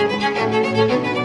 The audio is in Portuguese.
Música